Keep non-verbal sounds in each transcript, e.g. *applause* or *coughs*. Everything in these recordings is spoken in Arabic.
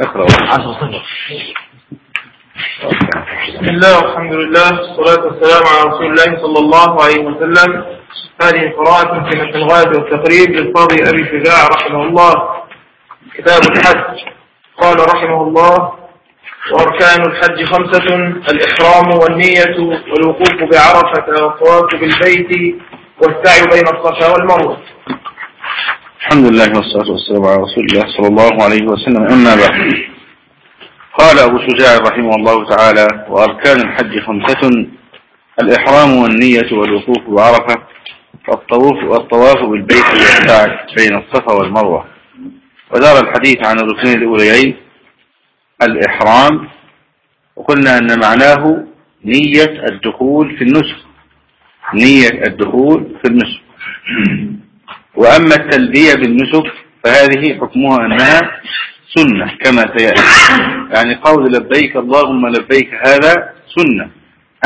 اقرأ بسم الله والحمد لله والصلاة والسلام على رسول الله صلى الله عليه وسلم. هذه قراءة في متن الغاية والتقريب للقاضي أبي شجاع رحمه الله كتاب الحج. قال رحمه الله وأركان الحج خمسة الإحرام والنية والوقوف بعرفة والطواف بالبيت والسعي بين الصفا والمروة. الحمد لله والصلاة والسلام على رسول الله صلى الله عليه وسلم. أما بعد. قال أبو شجاع رحمه الله تعالى وأركان الحج خمسة الإحرام والنية والوقوف بعرفة والطواف, والطواف بالبيت والسعي بين الصفا والمروة. ودار الحديث عن الركنين الأوليين الإحرام وقلنا أن معناه نية الدخول في النسك. نية الدخول في النسك. وأما التلبية بالنسك فهذه حكمها أنها سنة كما سيأتي. يعني قول لبيك اللهم لبيك هذا سنة.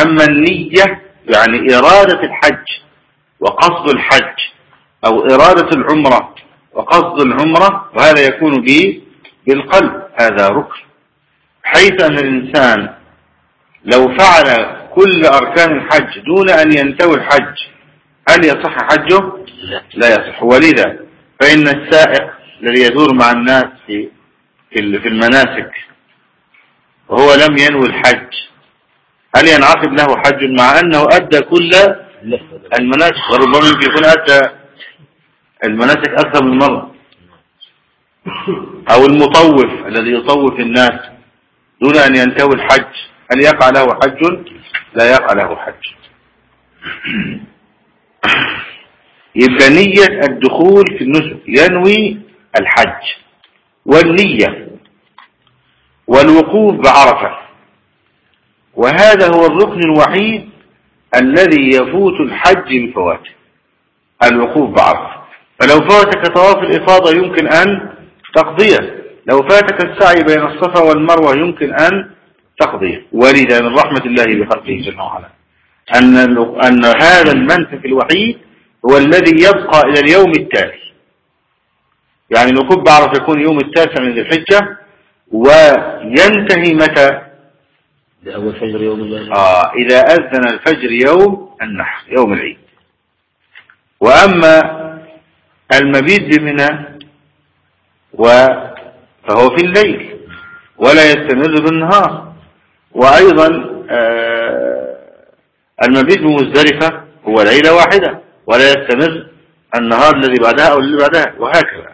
أما النية يعني إرادة الحج وقصد الحج أو إرادة العمرة وقصد العمرة وهذا يكون به بالقلب هذا ركن. حيث أن الإنسان لو فعل كل أركان الحج دون أن ينتوي الحج هل يصح حجه؟ لا يصح. ولذا فإن السائق الذي يدور مع الناس في في المناسك وهو لم ينوي الحج هل ينعقد له حج مع أنه أدى كل المناسك؟ وربما يكون أدى المناسك أكثر من مرة. أو المطوف الذي يطوف الناس دون أن ينتوي الحج هل يقع له حج؟ لا يقع له حج. يبقى نية الدخول في النسك ينوي الحج والنية والوقوف بعرفة. وهذا هو الركن الوحيد الذي يفوت الحج بفواته الوقوف بعرفة. فلو فاتك طواف الإفاضة يمكن أن تقضيه. لو فاتك السعي بين الصفا والمروة يمكن أن تقضيه. ولذا من رحمة الله بخلقه جل وعلا أن, أن هذا المنسك الوحيد هو الذي يبقى إلى اليوم التالي. يعني الوقوف بعرف يكون يوم التاسع من ذي الحجة وينتهي متى؟ أول فجر يوم الله. آه إذا أذن الفجر يوم النحر يوم العيد. وأما المبيت بمنى فهو في الليل ولا يستمر بالنهار. وأيضا آه المبيت بمزدلفة هو ليلة واحدة. ولا يستمر النهار الذي بعدها أو الذي بعدها وهكذا.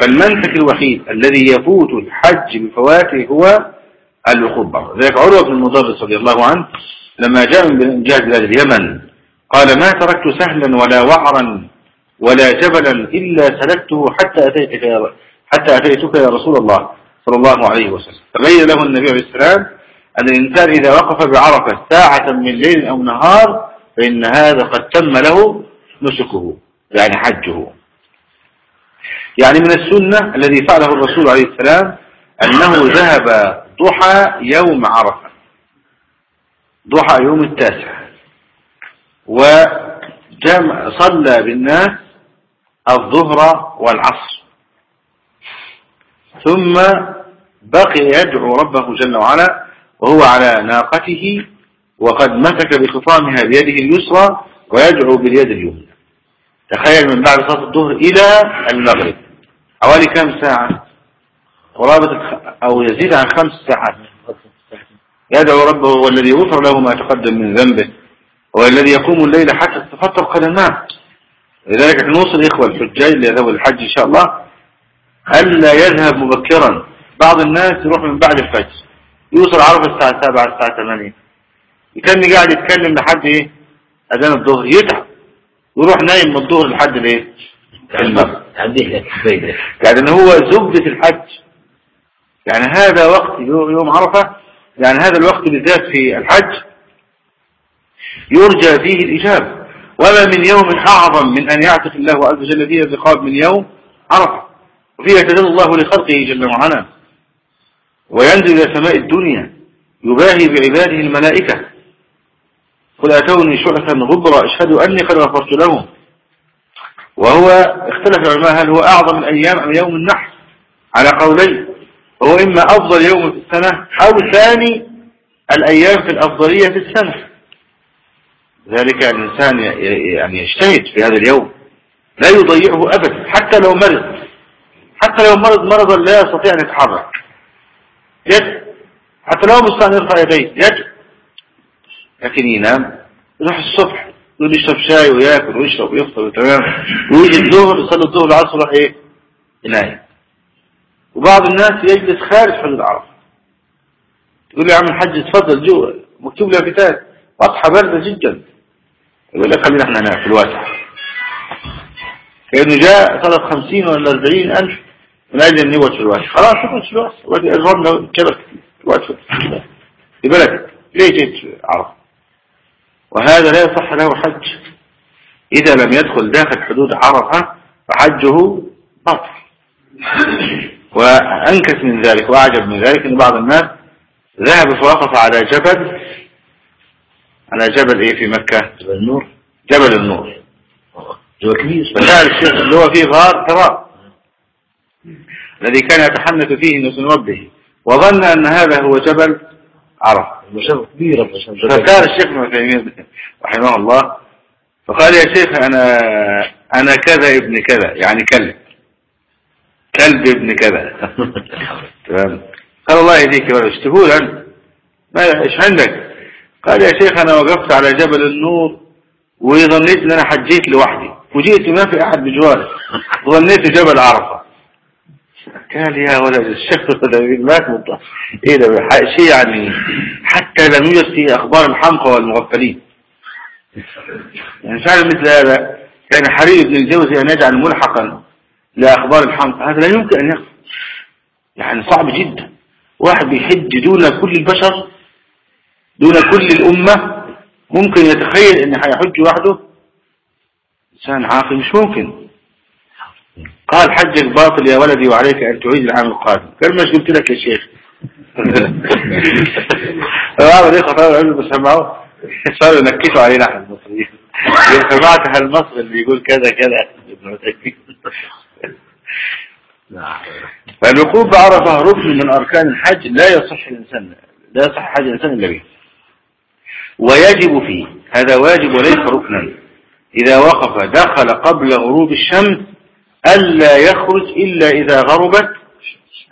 فالمنسك الوحيد الذي يفوت الحج بفواته هو الوقوف بعض ذلك عروة بن المدرس رضي الله عنه لما جاء من جهة بلاد اليمن قال ما تركت سهلا ولا وعرا ولا جبلا إلا سلكته حتى أتيتك يا حتى أتيتك يا رسول الله صلى الله عليه وسلم. فبين له النبي عليه السلام أن الإنسان إذا وقف بعرفة ساعة من ليل أو نهار فإن هذا قد تم له نسكه يعني حجه. يعني من السنة الذي فعله الرسول عليه السلام أنه ذهب ضحى يوم عرفة ضحى يوم التاسع وجمع صلى بالناس الظهر والعصر. ثم بقي يدعو ربه جل وعلا وهو على ناقته وقد مسك بخطامها بيده اليسرى ويدعو باليد اليمنى. تخيل من بعد صلاة الظهر إلى المغرب. حوالي كم ساعة؟ قرابة أو يزيد عن خمس ساعات. يدعو ربه والذي يغفر له ما تقدم من ذنبه. والذي يقوم الليل حتى تتفطر قدماه لذلك نوصل إخوة الحجاج اللي يذهبوا الحج إن شاء الله. ألا يذهب مبكرا. بعض الناس يروح من بعد الفجر. يوصل عرفة الساعة 7 الساعة 8 يكمل قاعد يتكلم لحد إيه؟ أذان الظهر يتعب يروح نايم من الظهر لحد الايه المغرب. يعني إن هو زبدة الحج. يعني هذا وقت يوم عرفة. يعني هذا الوقت بالذات في الحج يرجى فيه الإجابة. وما من يوم أعظم من أن يعتق الله عز وجل فيه الرقاب من يوم عرفة. وفيه يتدل الله لخلقه جل وعلا. وينزل إلى سماء الدنيا. يباهي بعباده الملائكة. قل أتوني شعثا غبرا أشهد أني قد غفرت لهم. وهو اختلف العلماء هل هو أعظم الأيام أم يوم النحر؟ على قولين هو إما أفضل يوم في السنة أو ثاني الأيام في الأفضلية في السنة. ذلك الإنسان يعني يجتهد في هذا اليوم. لا يضيعه أبدا حتى لو مرض. حتى لو مرض مرضا لا يستطيع أن يتحرك. يد حتى لو مستطيع أن يرفع يديه يد لكن ينام يروح الصبح يقول يشرب شاي وياكل ويشرب ويفطر وتمام. ويجي الظهر يصلي الظهر العصر يروح إيه؟ ينام. وبعض الناس يجلس خارج حدود عرفه يقول لي يا عم الحاج اتفضل جوا مكتوب لي كتاب. واضحه بارده جدا. يقول لك خلينا إحنا هنا في الواسع كأنه جاء طلب 50 ولا 40 ألف. من أجل ان يقعد في الواسع خلاص يقعد في الواسع ودي اجرنا كبر يقعد في بلدك ليه جيت عرفه وهذا لا يصح له حج. إذا لم يدخل داخل حدود عرفة فحجه باطل. وأنكس من ذلك وأعجب من ذلك أن بعض الناس ذهب فوقف على جبل على جبل إيه في مكة؟ جبل النور. جبل النور. جبل كبير. فسأل الشيخ اللي هو فيه غار ثراء الذي كان يتحنث فيه نسل ربه. وظن أن هذا هو جبل عرفة. المشافة كبيرة فقال الشيخ ابن تيمية رحمه الله فقال يا شيخ أنا أنا كذا ابن كذا يعني كلب. كلب ابن كذا. *laughs* تمام. قال الله يهديك ولا اشتهول أنت ما إيش عندك؟ قال يا شيخ أنا وقفت على جبل النور وظنيت أن أنا حجيت لوحدي. وجئت ما في أحد بجواري. *laughs* ظنيت جبل عرفة. قال يا ولد الشيخ مطلع إيه ده؟ شيء يعني حتى لم يوجد أخبار الحمقى والمغفلين. يعني فعلا مثل هذا كان حري بن الجوزي أن يجعل ملحقا لأخبار الحمقى. هذا لا يمكن أن يخفى يعني صعب جدا. واحد بيحج دون كل البشر دون كل الأمة. ممكن يتخيل إن هيحج وحده إنسان عاقل مش ممكن. قال حجك باطل يا ولدي وعليك أن تعيد العام القادم. قال مش قلت لك يا شيخ. بعض الإخوة طبعا العلم بسمعوا صاروا ينكسوا علينا إحنا المصريين. سمعت هالمصري اللي يقول كذا كذا. فالوقوف بعرفة ركن من أركان الحج لا يصح الإنسان لا يصح حج الإنسان إلا به. ويجب فيه هذا واجب وليس ركنا. إذا وقف دخل قبل غروب الشمس ألا يخرج إلا إذا غربت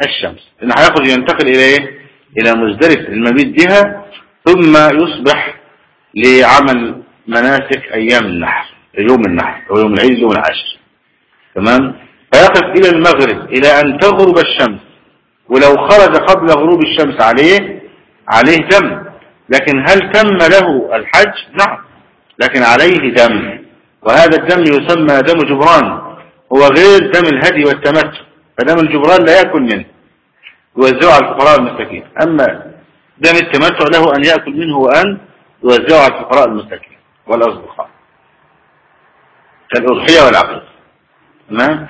الشمس. لأنه هيخرج ينتقل إلى إيه؟ إلى مزدلفة. المبيت بها ثم يصبح لعمل مناسك أيام النحر يوم النحر أو يوم العيد يوم العشر. تمام؟ فيقف إلى المغرب إلى أن تغرب الشمس. ولو خرج قبل غروب الشمس عليه عليه دم. لكن هل تم له الحج؟ نعم. لكن عليه دم. وهذا الدم يسمى دم جبران. هو غير دم الهدي والتمتع. فدم الجبران لا يأكل منه. يوزعه على الفقراء المساكين أما دم التمتع له أن يأكل منه وأن يوزعه على الفقراء المساكين والأصدقاء. كالأضحية والعقل تمام؟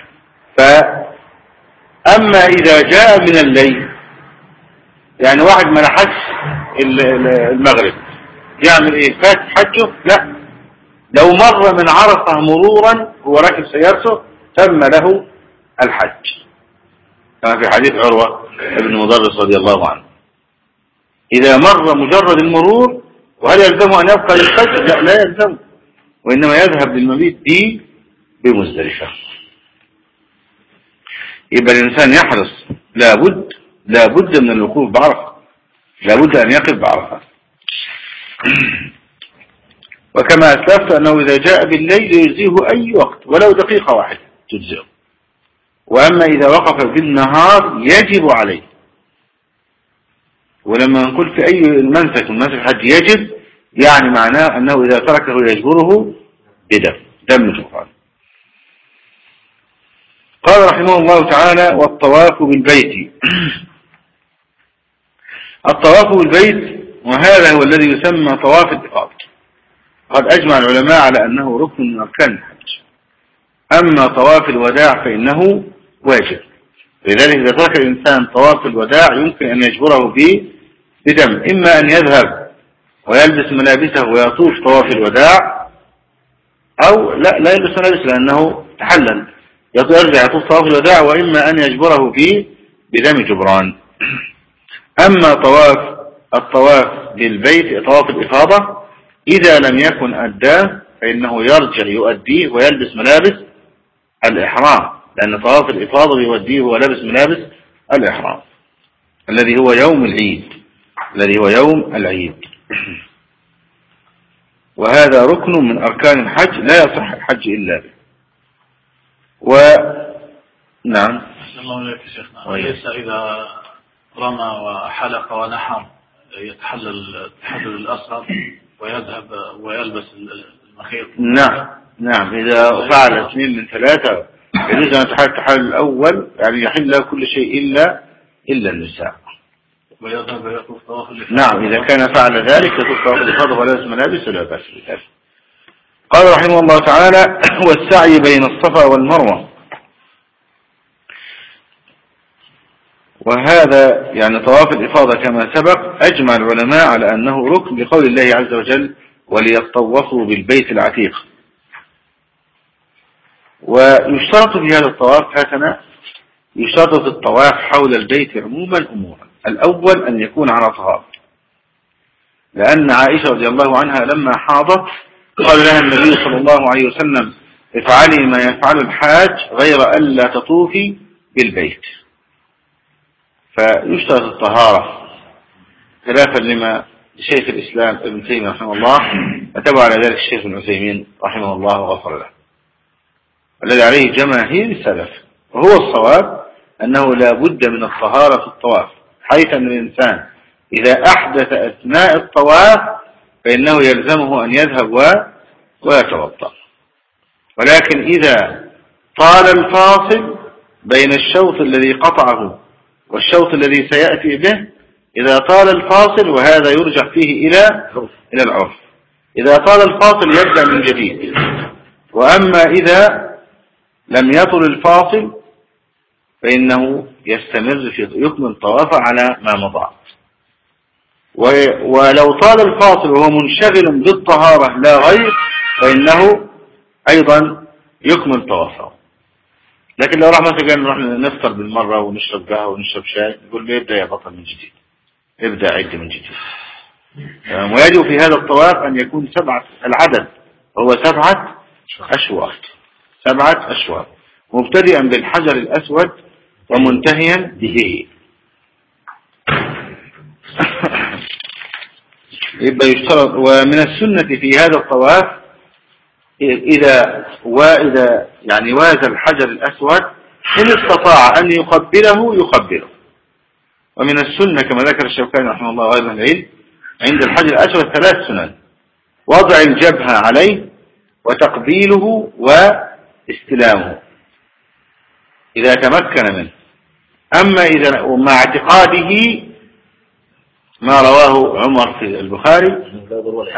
فأما إذا جاء من الليل يعني واحد ما لحقش المغرب يعمل إيه؟ فات حجه؟ لا. لو مر من عرفة مرورا هو راكب سيارته تم له الحج. كما في حديث عروة ابن مضرس رضي الله عنه. إذا مر مجرد المرور وهل يلزم أن يبقى للحج لا لا يلزم. وإنما يذهب للمبيت دي بمزدلفة. يبقى الإنسان يحرص لابد لابد من الوقوف بعرفة. لابد أن يقف بعرفة. *clears throat* وكما أسلفت أنه إذا جاء بالليل يجزيه أي وقت ولو دقيقة واحدة. تجزئه. وأما إذا وقف في النهار يجب عليه. ولما نقول في أي المنسك من الحج يجب يعني معناه أنه إذا تركه يجبره بدم دم جبران قال رحمه الله تعالى والطواف بالبيت. *clears throat* الطواف بالبيت وهذا هو الذي يسمى طواف الإفاضة. قد أجمع العلماء على أنه ركن من أركان الحج. أما طواف الوداع فإنه واجب. لذلك إذا ترك الإنسان طواف الوداع يمكن أن يجبره به بدم إما أن يذهب ويلبس ملابسه ويطوف طواف الوداع أو لا لا يلبس ملابس لأنه تحلل. يرجع يطوف طواف الوداع وإما أن يجبره به بدم جبران. أما طواف الطواف بالبيت طواف الإفاضة إذا لم يكن أداه فإنه يرجع يؤديه ويلبس ملابس الإحرام لأن طواف الإفاضة يؤديه ولبس ملابس الإحرام الذي هو يوم العيد الذي هو يوم العيد. وهذا ركن من أركان الحج لا يصح الحج إلا به. و نعم. الله عليك شيخنا. وليس إذا رمى وحلق ونحر يتحلل التحلل الأصغر ويذهب ويلبس المخيط. نعم. نعم إذا فعل اثنين من ثلاثة يجوز أن يتحلل التحلل الأول يعني يحل له كل شيء إلا إلا النساء. نعم إذا كان فعل ذلك يطوف طواف الإفاضة ولابس ملابس ولا بأس بذلك. قال رحمه الله تعالى *clears throat* والسعي بين الصفا والمروة. وهذا يعني طواف الإفاضة كما سبق أجمع العلماء على أنه ركن لقول الله عز وجل وليطوفوا بالبيت العتيق. ويشترط في هذا الطواف هكذا يشترط في الطواف حول البيت عموما أمورا. الأول أن يكون على طهارة. لأن عائشة رضي الله عنها لما حاضت قال لها النبي صلى الله عليه وسلم افعلي ما يفعل الحاج غير ألا تطوفي بالبيت. فيشترط الطهارة خلافا لما شيخ الإسلام ابن تيمية رحمه الله أتبع على ذلك الشيخ ابن عثيمين رحمه الله وغفر له. الذي عليه جماهير السلف. وهو الصواب أنه لا بد من الطهارة في الطواف حيث أن الإنسان. إذا أحدث أثناء الطواف فإنه يلزمه أن يذهب ويتوضأ. ولكن إذا طال الفاصل بين الشوط الذي قطعه والشوط الذي سيأتي به إذا طال الفاصل وهذا يرجع فيه إلى إلى العرف. إذا طال الفاصل يبدأ من جديد. وأما إذا لم يطل الفاصل فإنه يستمر في يكمل طوافه على ما مضى. ولو طال الفاصل وهو منشغل بالطهارة لا غير فإنه أيضا يكمل طوافه. لكن لو راح مثلا نروح نفطر بالمرة ونشرب قهوة ونشرب شاي يقول له ابدأ يا بطل من جديد؟ ابدأ عد من جديد. ويجب في هذا الطواف أن يكون سبعة العدد هو سبعة أشواط. سبعة أشواط. مبتدئا بالحجر الأسود ومنتهيا به. *coughs* يبقى يشترط. ومن السنة في هذا الطواف إذا وإذا يعني واز الحجر الأسود إن استطاع أن يقبله يقبله. ومن السنة كما ذكر الشوكاني رحمه الله غير العلم عند الحجر الأسود ثلاث سنن. وضع الجبهة عليه وتقبيله واستلامه إذا تمكن منه. أما إذا مع اعتقاده ما رواه عمر في البخاري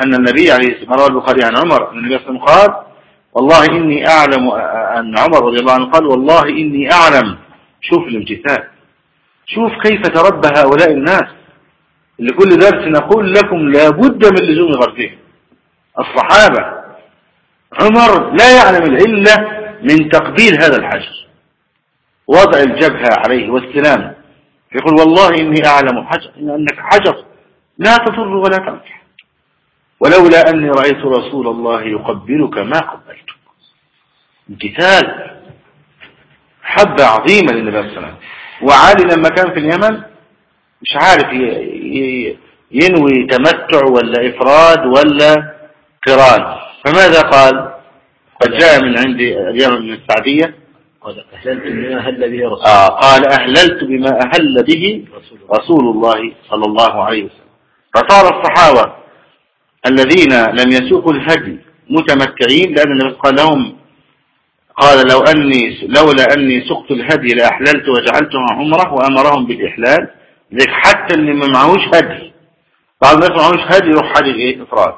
أن النبي عليه الصلاة رواه البخاري عن عمر أن النبي صلى الله عليه وسلم قال والله إني أعلم أن عمر رضي الله عنه قال والله إني أعلم. شوف الامتثال. شوف كيف تربى هؤلاء الناس. لكل درس نقول لكم لابد من لزوم غرفهم. الصحابة عمر لا يعلم العلة من تقبيل هذا الحجر وضع الجبهة عليه واستلامه يقول والله إني أعلم حجر إن أنك حجر. لا تضر ولا تنفع ولولا أني رأيت رسول الله يقبلك ما قبلتك امتثال. حبة عظيمة للنبي صلى الله عليه وسلم. وعالي لما كان في اليمن. مش عارف ينوي تمتع ولا إفراد ولا قران فماذا قال؟ قد جاء من عندي اليمن من السعدية. قال أهللت بما أهل به رسول آه قال أهللت بما أهل به رسول الله صلى الله عليه وسلم. فصار الصحابة الذين لم يسوقوا الهدي متمتعين لأن النبي قال لهم قال لو أني لولا أني سقت الهدي لأحللت وجعلتها عمرة وأمرهم بالإحلال. ذلك حتى اللي ما معهوش هدي. بعض الناس ما معهوش هدي يروح حج إيه إفراد.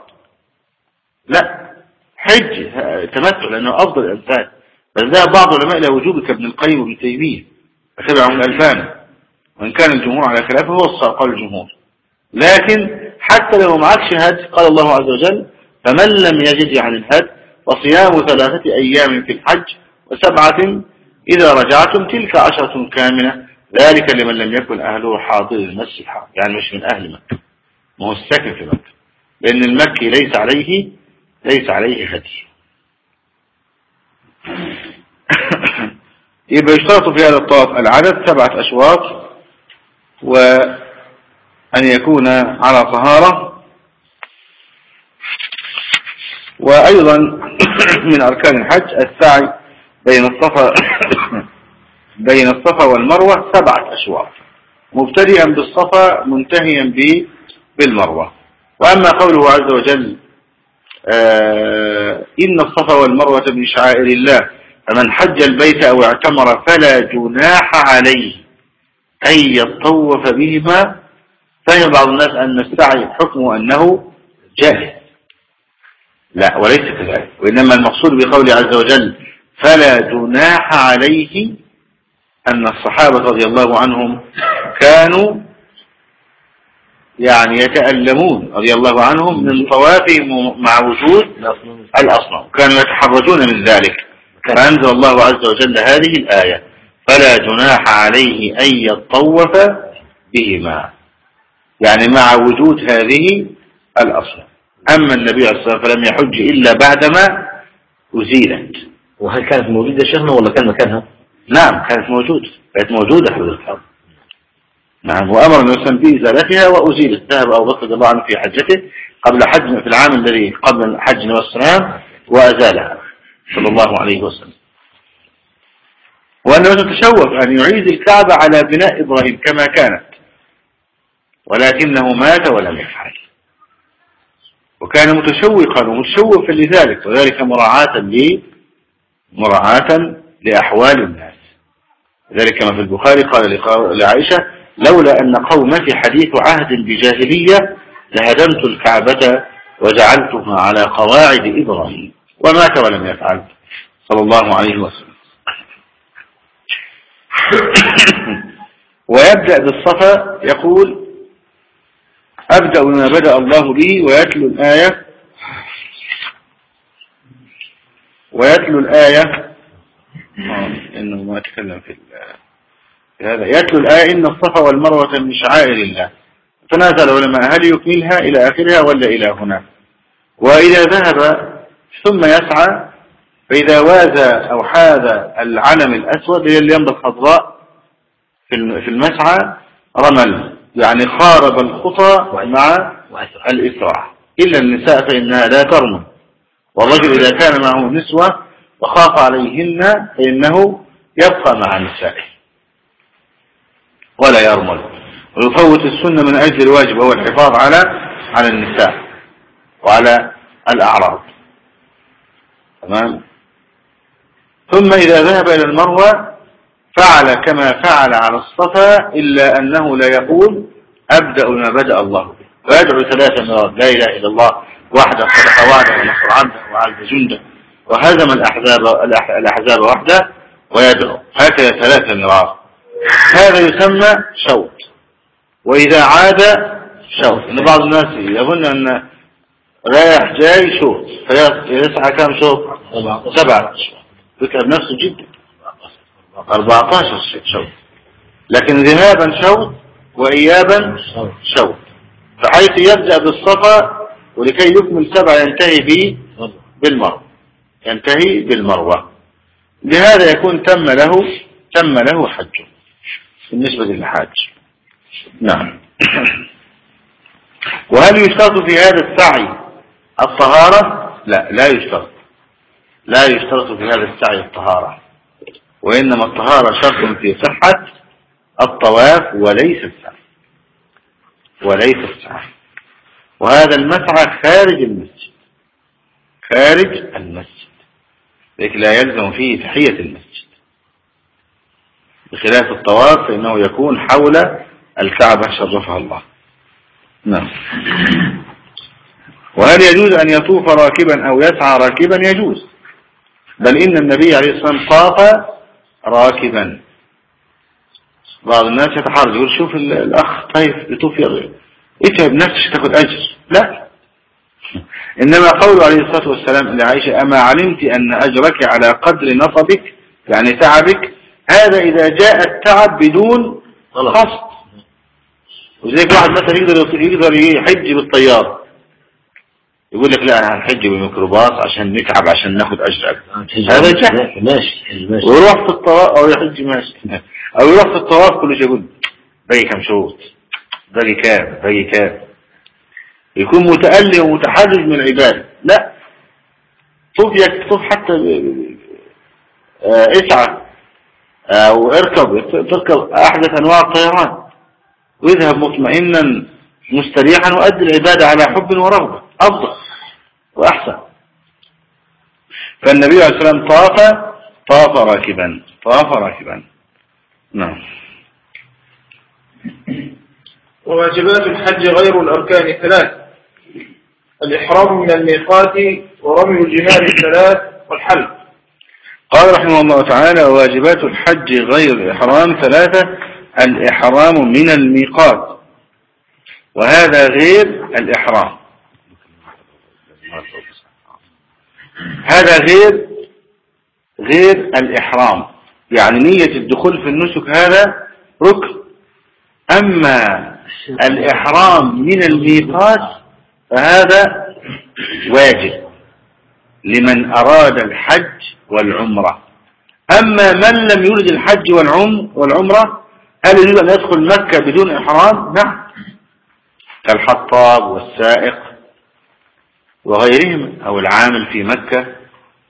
لا. حج تمتع لأنه أفضل الإنسان بل ذهب بعض العلماء إلى وجوب كابن القيم وابن تيمية وتبعهم الألبان وإن كان الجمهور على خلافه هو قال الجمهور. لكن حتى لو معكش هد قال الله عز وجل فمن لم يجد عن الهد وصيام ثلاثة أيام في الحج وسبعة إذا رجعتم تلك عشرة كاملة. ذلك لمن لم يكن أهله حاضر المسجد الحرام. يعني مش من أهل مكة. ما هو الساكن في مكة. لأن المكي ليس عليه ليس عليه هدي يبقى يشترط في هذا الطواف العدد سبعة أشواط وأن يكون على طهارة وأيضا من أركان الحج السعي بين الصفا *coughs* بين الصفا والمروة سبعة أشواط. مبتدئا بالصفا منتهيا بالمروة. وأما قوله عز وجل إن الصفا والمروة من شعائر الله فمن حج البيت أو اعتمر فلا جناح عليه. أن يطوف بهما فهم بعض الناس أن السعي حكمه أنه جائز لا وليس كذلك وإنما المقصود بقوله عز وجل فلا جناح عليه أن الصحابة رضي الله عنهم كانوا يعني يتألمون رضي الله عنهم من طوافهم مع وجود الأصنام. كانوا يتحرجون من ذلك. فأنزل الله عز وجل هذه الآية فلا جناح عليه أن يطوف بهما. يعني مع وجود هذه الأصنام. أما النبي عليه الصلاة والسلام لم يحج إلا بعدما أزيلت. وهل كانت موجودة شيخنا ولا كان مكانها؟ نعم كانت موجودة. كانت موجودة الحرب. نعم وأمر النبي بإزالتها وأزيلت ذهب أبو بكر رضي الله عنه في حجته قبل حج في العام الذي قبل حج النبي صلى الله عليه وسلم وأزالها صلى الله عليه وسلم. وأنه تشوف أن يعيد الكعبة على بناء إبراهيم كما كانت ولكنه مات ولم يفعل. وكان متشوقا ومتشوفا لذلك وذلك مراعاة لي مراعاة لأحوال الناس. ذلك ما في البخاري قال لعائشة لولا أن قومتي حديث عهد بجاهلية لهدمت الكعبة وجعلتها على قواعد إبراهيم. ومات ولم يفعل. صلى الله عليه وسلم. *coughs* ويبدأ بالصفا يقول أبدأ بما بدأ الله به ويتلو الآية. ويتلو الآية. آه، إنه ما أتكلم في هذا يتلو الآية إن الصفا والمروة من شعائر الله. تنازل العلماء هل يكملها إلى آخرها ولا إلى هنا؟ وإذا ذهب ثم يسعى فإذا وازى أو حاذ العلم الأسود هي اليمبة الخضراء في المسعى رمل يعني خارب الخطى مع الإسراع. إلا النساء فإنها لا ترمل. والرجل إذا كان معه نسوة وخاف عليهن فإنه يبقى مع نسائه. ولا يرمل. ويفوت السنة من أجل الواجب هو الحفاظ على على النساء وعلى الأعراض. تمام؟ ثم إذا ذهب إلى المروة فعل كما فعل على الصفا إلا أنه لا يقول أبدأ ما بدأ الله به. ويدعو ثلاثة مرات لا إله إلا الله وحده صدق وعده ونصر عنده وعز جنده وهزم الأحزاب, الأحزاب وحده ويدعو. هكذا ثلاثة مرات. هذا يسمى شوط وإذا عاد شوط إن بعض الناس يظن أن رايح جاي شوط فيسعى كم شوط سبعة. فكر نفسه جدا 14 شوط لكن ذهابا شوط وإيابا شوط فحيث يبدأ بالصفا ولكي يكمل سبعة ينتهي به بالمروة. ينتهي بالمروة. لهذا يكون تم له تم له حجه. بالنسبة للحاج. نعم. *clears throat* وهل يشترط في هذا السعي الطهارة؟ لا لا يشترط. لا يشترط في هذا السعي الطهارة. وإنما الطهارة شرط في صحة الطواف وليس السعي. وليس السعي. وهذا المسعى خارج المسجد. خارج المسجد. لكن لا يلزم فيه تحية المسجد. بخلاف الطواف فإنه يكون حول الكعبة شرفها الله. نعم. وهل يجوز أن يطوف راكبا أو يسعى راكبا؟ يجوز. بل إن النبي عليه الصلاة والسلام طاف راكبا. بعض الناس يتحرج يقول شوف الأخ طيب يطوف اتعب نفسك تاخد أجر؟ لا. إنما قول عليه الصلاة والسلام لعائشة أما علمت أن أجرك على قدر نصبك يعني تعبك هذا إذا جاء التعب بدون قصد وزي واحد مثلا يقدر يقدر يحج بالطيارة. يقول لك لا أنا هنحج بالميكروباص عشان نتعب عشان ناخد أجر أكثر. هذا جهل. ماشي ماشي. ويروح في الطواف أو يحج ماشي. *laughs* أو يروح في الطواف كل شيء يقول باقي كم شوط باقي كام؟ باقي كام؟ يكون متألم ومتحرج من العبادة. لا. طوف يكتب حتى آه، اسعى أو اركب تركب احدث انواع الطيران واذهب مطمئنا مستريحا وأدي العبادة على حب ورغبة. أفضل وأحسن. فالنبي عليه السلام طاف طاف راكبا. طاف راكبا. نعم. وواجبات الحج غير الأركان ثلاث. الإحرام من الميقات ورمي الجمال الثلاث والحلق. قال رحمه الله تعالى واجبات الحج غير الإحرام ثلاثة الإحرام من الميقات وهذا غير الإحرام. هذا غير غير الإحرام. يعني نية الدخول في النسك هذا ركن. أما الإحرام من الميقات فهذا واجب. لمن أراد الحج والعمرة. أما من لم يرد الحج والعمرة هل يريد أن يدخل مكة بدون إحرام؟ نعم. كالحطاب والسائق وغيرهم أو العامل في مكة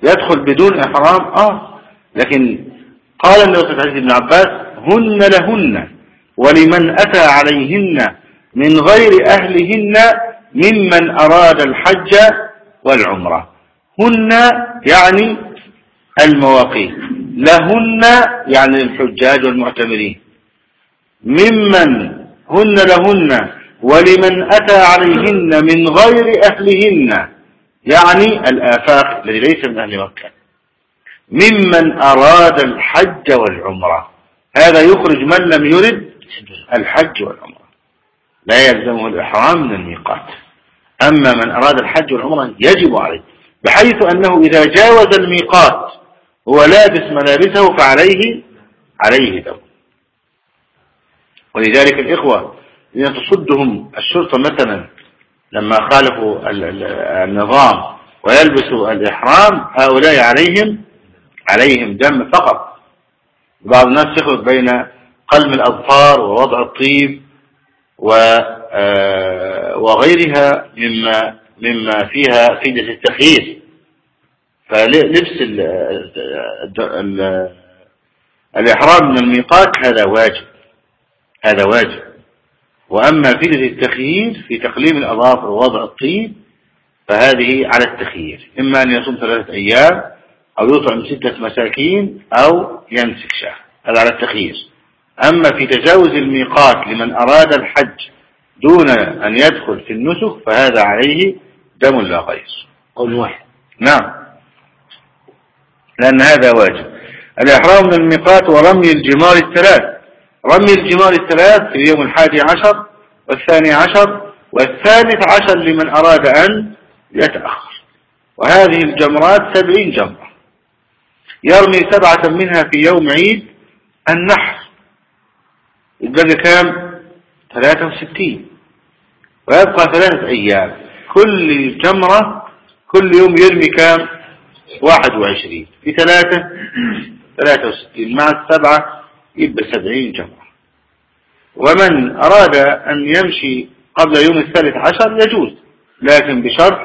يدخل بدون إحرام؟ آه. لكن قال النبي صلى الله عليه وسلم عباس هن لهن ولمن أتى عليهن من غير أهلهن ممن أراد الحج والعمرة. هن يعني المواقيت. لهن يعني الحجاج والمعتمرين. ممن هن لهن ولمن أتى عليهن من غير أهلهن. يعني الآفاق الذي ليس من أهل مكة. ممن أراد الحج والعمرة. هذا يخرج من لم يرد الحج والعمرة. لا يلزمه الإحرام من الميقات. أما من أراد الحج والعمرة يجب عليه بحيث أنه إذا جاوز الميقات هو لابس ملابسه فعليه عليه دم. ولذلك الإخوة إذا تصدهم الشرطة مثلا لما خالفوا النظام ويلبسوا الإحرام هؤلاء عليهم عليهم دم فقط. بعض الناس يخلط بين قلم الأظفار ووضع الطيب آه، وغيرها مما مما فيها فيدة التخيير. فلبس الإحرام من الميقات هذا واجب. هذا واجب. وأما فكرة التخيير في تقليم الأظافر ووضع الطيب فهذه على التخيير. إما أن يصوم ثلاثة أيام أو يطعم ستة مساكين أو يمسك شهر هذا على التخيير. أما في تجاوز الميقات لمن أراد الحج دون أن يدخل في النسك فهذا عليه دم لا غير قول واحد. نعم. لأن هذا واجب. الإحرام من الميقات ورمي الجمار الثلاث. رمي الجمار الثلاث في اليوم الحادي عشر والثاني عشر والثالث عشر لمن أراد أن يتأخر. وهذه الجمرات سبعين جمرة. يرمي سبعة منها في يوم عيد النحر. يبقى كام ثلاثة وستين. ويبقى ثلاثة أيام. كل جمرة كل يوم يرمي كام؟ واحد وعشرين. في ثلاثة؟ ثلاثة وستين. مع السبعة يبقى سبعين جمرة. ومن أراد أن يمشي قبل يوم الثالث عشر يجوز لكن بشرط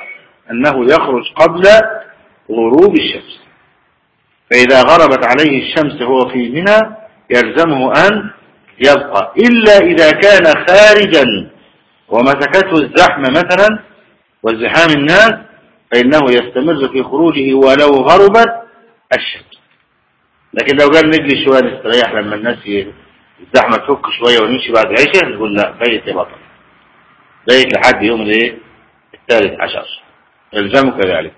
أنه يخرج قبل غروب الشمس. فإذا غربت عليه الشمس هو في منى يلزمه أن يبقى. إلا إذا كان خارجا ومسكته الزحمة مثلا وازدحام الناس فإنه يستمر في خروجه ولو غربت الشمس لكن لو قال نجلي شوية نستريح لما الناس الزحمة تفك شوية ونمشي بعد العشاء نقول لا بيت يا بطل بيت لحد يوم الايه؟ الثالث عشر. يلزمك ذلك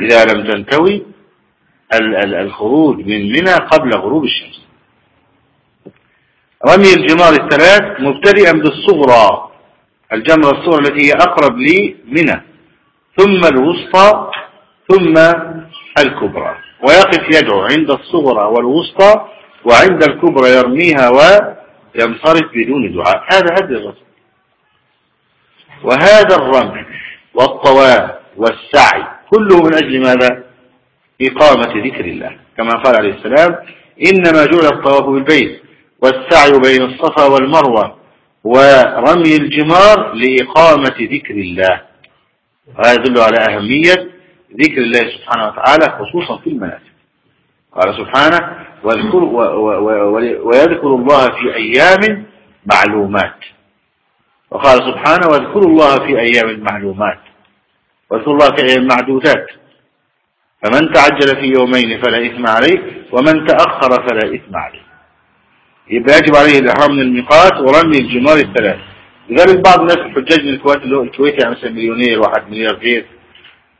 إذا لم تنتوي الخروج من منى قبل غروب الشمس. رمي الجمار الثلاث مبتدئا بالصغرى. الجمرة الصغرى التي هي أقرب لمنى ثم الوسطى ثم الكبرى. ويقف يدعو عند الصغرى والوسطى وعند الكبرى يرميها ينصرف بدون دعاء. هذا هدي الرسول وهذا الرمي والطواف والسعي كله من أجل ماذا؟ إقامة ذكر الله. كما قال عليه السلام إنما جعل الطواف بالبيت والسعي بين الصفا والمروة. ورمي الجمار لإقامة ذكر الله. وهذا يدل على أهمية ذكر الله سبحانه وتعالى خصوصا في المناسك قال سبحانه ويذكر الله في أيام معلومات. وقال سبحانه واذكروا الله في أيام معلومات. واذكروا الله في أيام معدودات. فمن تعجل في يومين فلا إثم عليه ومن تأخر فلا إثم عليه يبقى يجب عليه الإحرام من الميقات ورمي الجمار الثلاث. لذلك بعض الناس الحجاج من الكويت اللي هو الكويت يعني مثلا مليونير واحد مليار غير.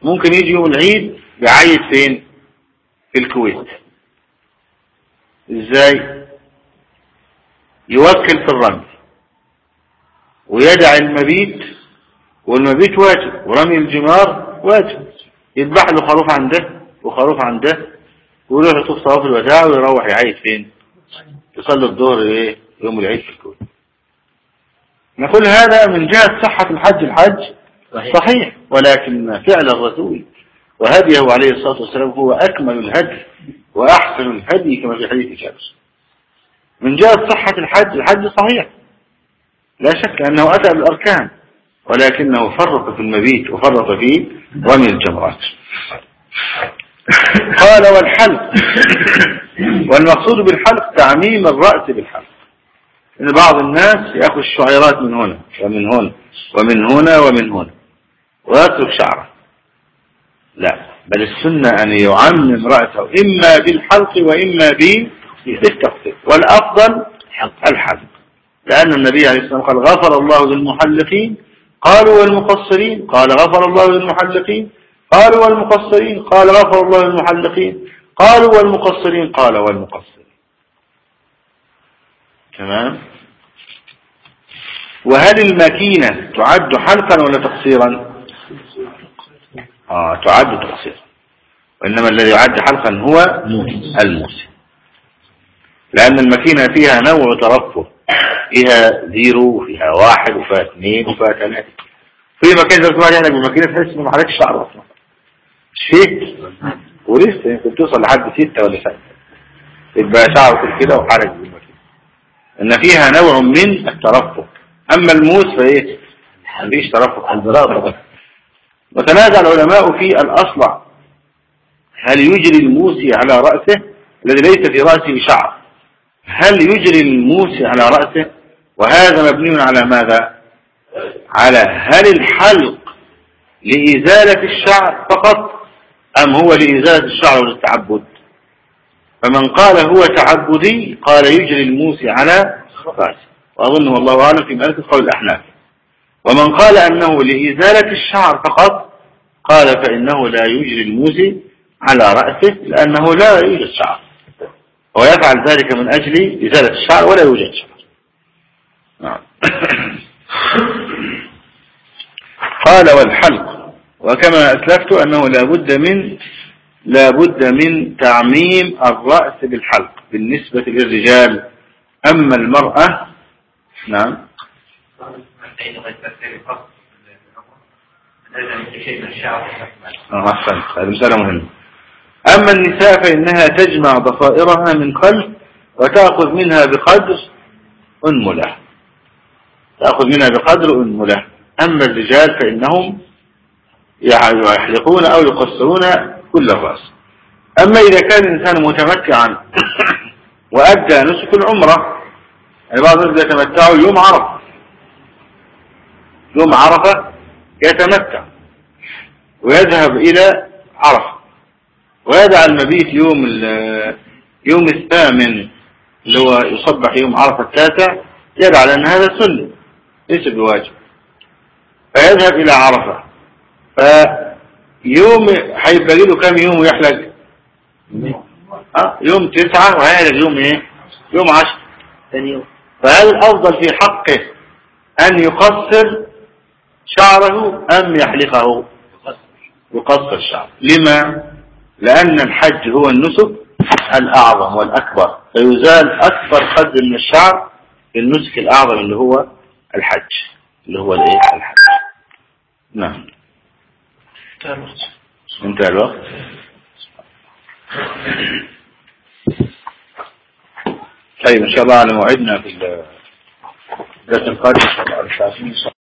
ممكن يجي يوم العيد يعيد فين؟ في الكويت. إزاي؟ يوكل في الرمي ويدع المبيت والمبيت واجب ورمي الجمار واجب. يذبح له خروف عن ده وخروف عن ده ويروح يطوف طواف الوداع ويروح يعيد فين؟ يصلي الظهر إيه؟ يوم العيد في الكويت نقول هذا من جهة صحة الحج الحج صحيح, صحيح. ولكن فعل الرسول وهديه عليه الصلاة والسلام هو أكمل الهدي وأحسن الهدي كما في حديث جابر. من جهة صحة الحج الحج صحيح. لا شك أنه أتى بالأركان ولكنه فرط في المبيت وفرط في رمي الجمرات. قال والحلق. والمقصود بالحلق تعميم الرأس بالحلق. إن بعض الناس يأخذ الشعيرات من هنا ومن هنا ومن هنا ومن هنا ويترك شعره. لا بل السنة أن يعمم رأسه إما بالحلق وإما بالتقصير والأفضل الحلق. لأن النبي عليه الصلاة والسلام قال غفر الله للمحلقين. قالوا والمقصرين؟ قال غفر الله للمحلقين. قالوا والمقصرين؟ قال غفر الله للمحلقين. قالوا والمقصرين قال والمقصرين. تمام؟ وهل الماكينة تعد حلقا ولا تقصيرا؟ آه تعد تقصيرا. وإنما الذي يعد حلقا هو الموسى لأن الماكينة فيها نوع ترفه. فيها زيرو وفيها واحد وفيها اثنين وفيها ثلاثة. في مكان زي ما يعني بالماكينة تحس إنه ما عليك شعر أصلا. شيء ولسه يمكن توصل لحد ستة ولا سبعة. يبقى شعره كده وحرج إن فيها نوع من الترفق. أما الموس فإيه؟ مفيش ترفق عن البراءة وتنازع العلماء في الأصلع. هل يجري الموسي على رأسه؟ الذي ليس في رأسه شعر. هل يجري الموسي على رأسه؟ وهذا مبني على ماذا؟ على هل الحلق لإزالة الشعر فقط؟ أم هو لإزالة الشعر للتعبد فمن قال هو تعبدي قال يجري الموسي على رأسه. وأظن والله أعلم في مالك قول الأحناف. ومن قال أنه لإزالة الشعر فقط قال فإنه لا يجري الموسي على رأسه لأنه لا يوجد شعر. ويفعل ذلك من أجل إزالة الشعر ولا يوجد شعر. نعم. *coughs* قال والحلق. وكما أسلفت أنه لابد من لابد من تعميم الرأس بالحلق بالنسبة للرجال. أما المرأة نعم. أحسنت هذه مسألة مهمة أما النساء فإنها تجمع ضفائرها من خلف وتأخذ منها بقدر أنملة. تأخذ منها بقدر أنملة. أما الرجال فإنهم يحلقون أو يقصرون كل الرأس. أما إذا كان الإنسان متمتعا *coughs* وأدى نسك العمرة يعني بعض الناس يتمتعوا يوم عرفة. يوم عرفة يتمتع. ويذهب إلى عرفة. ويدع المبيت يوم يوم الثامن اللي هو يصبح يوم عرفة التاسع يدع لأن هذا سنة ليس بواجب. فيذهب إلى عرفة. فيوم هيبقى له كم يوم ويحلق؟ أه يوم تسعة وهيحلق يوم إيه؟ يوم عشر. ثاني يوم. فهل الأفضل في حقه أن يقصر شعره أم يحلقه؟ يقصر شعره لما؟ لأن الحج هو النسك الأعظم والأكبر فيزال أكبر قدر من الشعر النسك الأعظم اللي هو الحج اللي هو الإيه؟ الحج. نعم. انتهى الوقت طيب ان شاء الله على موعدنا في الدرس القادم ان شاء الله